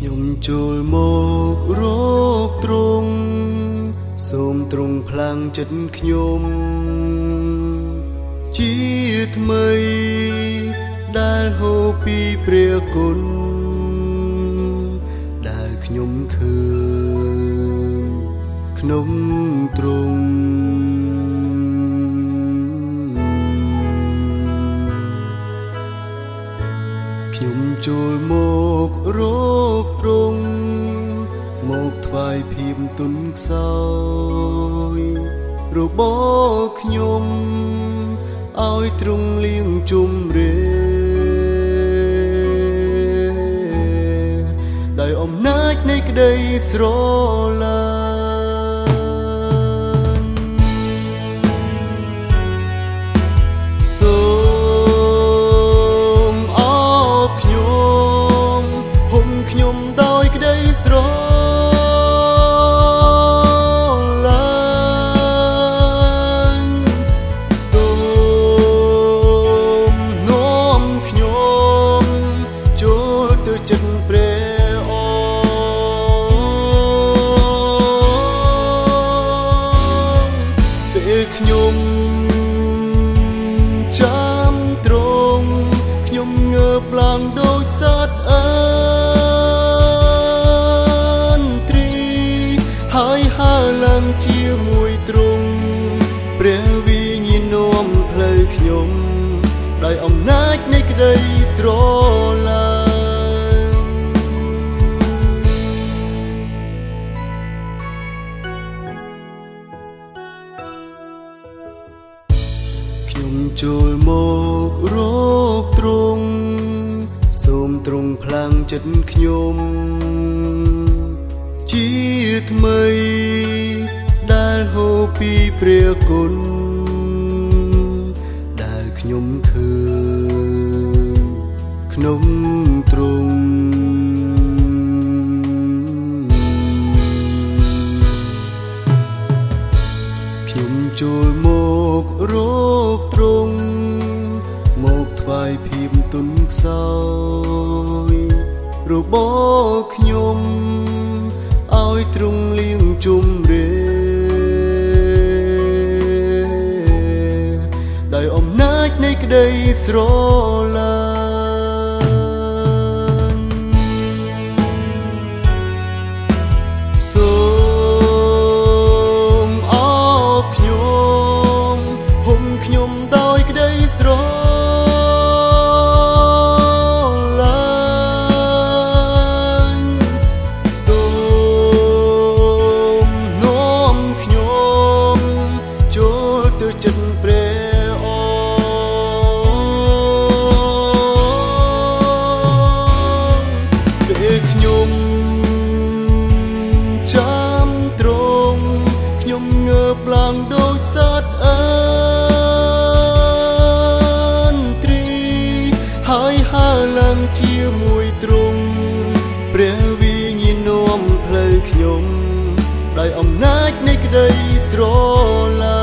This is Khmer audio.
ខ្ញុំចូលមករកទ្រង់សូមទ្រង់ផ្លាំងចិត្តខ្ញុំ ជាថ្មីដែលហូរពីព្រះគុណដែលខ្ញុំឃើញក្នុងទ្រង់ខ្ញុំចូលមក រកទ្រង់មកថ្វាយភាពទុនខ្សោយរបស់ខ្ញុំឲ្យទ្រង់លៀងជុំរេដោយអំណាចនៃក្តីស្រឡាញ់ ហើយហើរឡើងជាមួយទ្រង់ព្រះវិញ្ញាណនាំផ្លូវខ្ញុំដោយអំណាចនៃក្តីស្រឡាញ់ខ្ញុំចូលមករកទ្រង់សូមទ្រង់ផ្លាំងចិត្តខ្ញុំ ជាថ្មីដែលហូរពីព្រះគុណដែលខ្ញុំឃើញក្នុងទ្រង់ខ្ញុំចូលមករកទ្រង់មកថ្វាយភាពទុនខ្សោយរបស់ខ្ញុំឲ្យទ្រង់លៀងជុំរេដោយអំណាចនៃក្តីស្រឡា ដោយអំណាចនៃក្តីស្រឡា